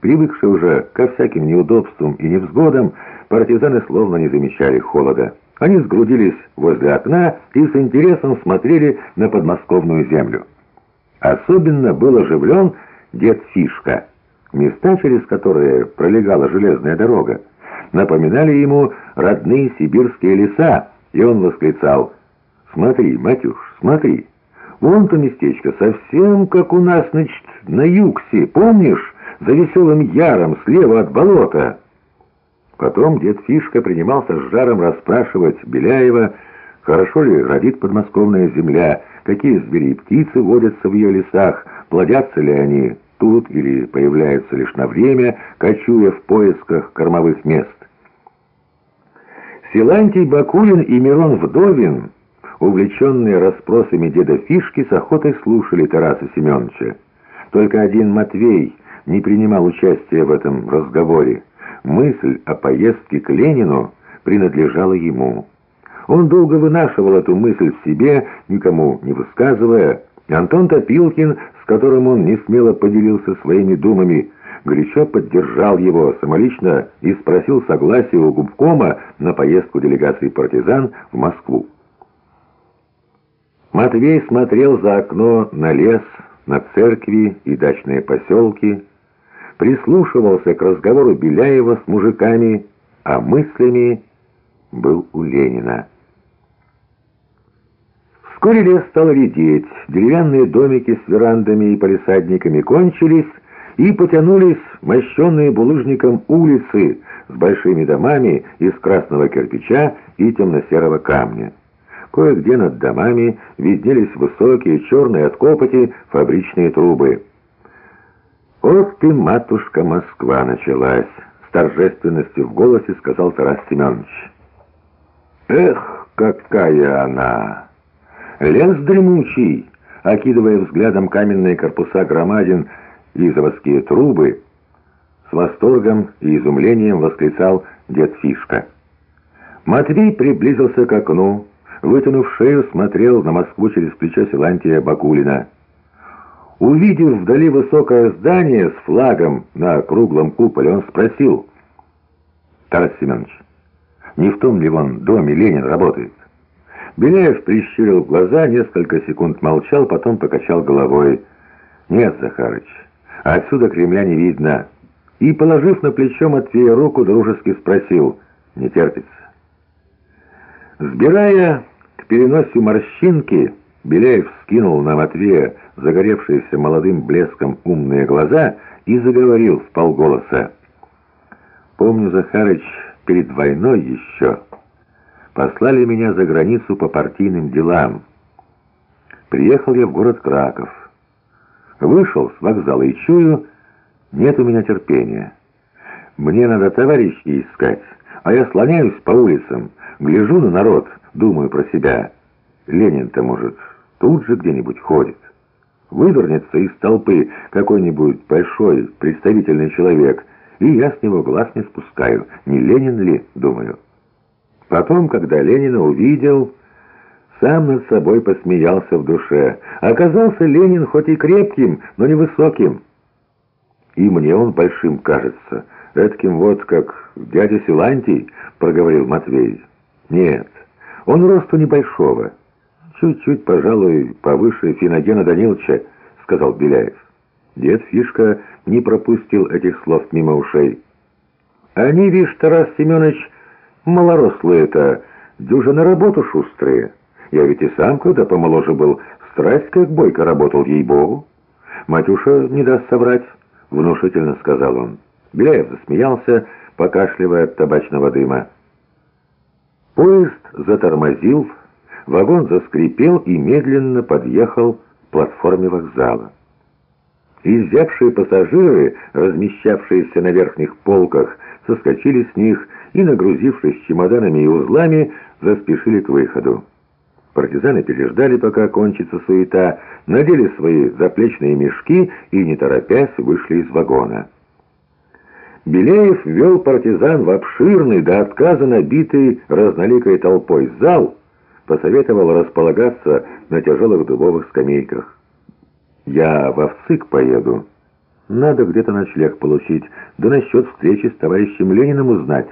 Привыкшие уже ко всяким неудобствам и невзгодам, партизаны словно не замечали холода. Они сгрудились возле окна и с интересом смотрели на подмосковную землю. Особенно был оживлен дед Фишка. Места, через которые пролегала железная дорога, напоминали ему родные сибирские леса, и он восклицал «Смотри, Матюш, смотри, вон то местечко, совсем как у нас, значит, на Юксе, помнишь, за веселым яром слева от болота». Потом дед Фишка принимался с жаром расспрашивать Беляева, хорошо ли родит подмосковная земля, какие звери и птицы водятся в ее лесах, плодятся ли они тут или появляются лишь на время, кочуя в поисках кормовых мест. Силантий Бакулин и Мирон Вдовин, увлеченные расспросами деда Фишки, с охотой слушали Тараса Семеновича. Только один Матвей не принимал участия в этом разговоре. Мысль о поездке к Ленину принадлежала ему. Он долго вынашивал эту мысль в себе, никому не высказывая. Антон Топилкин, с которым он не смело поделился своими думами, горячо поддержал его самолично и спросил согласия у губкома на поездку делегации партизан в Москву. Матвей смотрел за окно на лес, на церкви и дачные поселки, прислушивался к разговору Беляева с мужиками, а мыслями был у Ленина. Вскоре лес стал редеть, деревянные домики с верандами и палисадниками кончились, и потянулись мощенные булыжником улицы с большими домами из красного кирпича и темно-серого камня. Кое-где над домами виднелись высокие, черные от копоти, фабричные трубы. «Ох ты, матушка Москва, началась!» С торжественностью в голосе сказал Тарас Семенович. «Эх, какая она! Лес дремучий!» Окидывая взглядом каменные корпуса громадин и заводские трубы, с восторгом и изумлением восклицал дед Фишка. Матвей приблизился к окну, вытянув шею, смотрел на Москву через плечо Силантия Бакулина. Увидев вдали высокое здание с флагом на круглом куполе, он спросил, «Тарас Семенович, не в том ли вон доме Ленин работает?» Беляев прищурил глаза, несколько секунд молчал, потом покачал головой. «Нет, Захарыч, отсюда Кремля не видно». И, положив на плечо Матвея руку, дружески спросил, «Не терпится?» Сбирая к переносию морщинки, Беляев скинул на Матвея загоревшиеся молодым блеском умные глаза и заговорил в полголоса. «Помню, Захарыч, перед войной еще послали меня за границу по партийным делам. Приехал я в город Краков. Вышел с вокзала и чую, нет у меня терпения. Мне надо товарищей искать, а я слоняюсь по улицам, гляжу на народ, думаю про себя. Ленин-то, может, тут же где-нибудь ходит. Вывернется из толпы какой-нибудь большой представительный человек, и я с него глаз не спускаю. Не Ленин ли, думаю. Потом, когда Ленина увидел, сам над собой посмеялся в душе. Оказался Ленин хоть и крепким, но невысоким. И мне он большим кажется. Эдаким вот, как дядя Силантий, проговорил Матвей. Нет, он росту небольшого. «Чуть-чуть, пожалуй, повыше Финогена Даниловича», — сказал Беляев. Дед Фишка не пропустил этих слов мимо ушей. «Они, видишь, Тарас Семенович, малорослые-то, дюжа на работу шустрые. Я ведь и сам, когда помоложе был, страсть как бойко работал, ей-богу. Матюша не даст соврать», — внушительно сказал он. Беляев засмеялся, покашливая от табачного дыма. Поезд затормозил, Вагон заскрипел и медленно подъехал к платформе вокзала. Изябшие пассажиры, размещавшиеся на верхних полках, соскочили с них и, нагрузившись чемоданами и узлами, заспешили к выходу. Партизаны переждали, пока кончится суета, надели свои заплечные мешки и, не торопясь, вышли из вагона. Беляев вел партизан в обширный, до отказа набитый разноликой толпой зал, посоветовал располагаться на тяжелых дубовых скамейках. «Я в Овцик поеду. Надо где-то ночлег получить, да насчет встречи с товарищем Лениным узнать.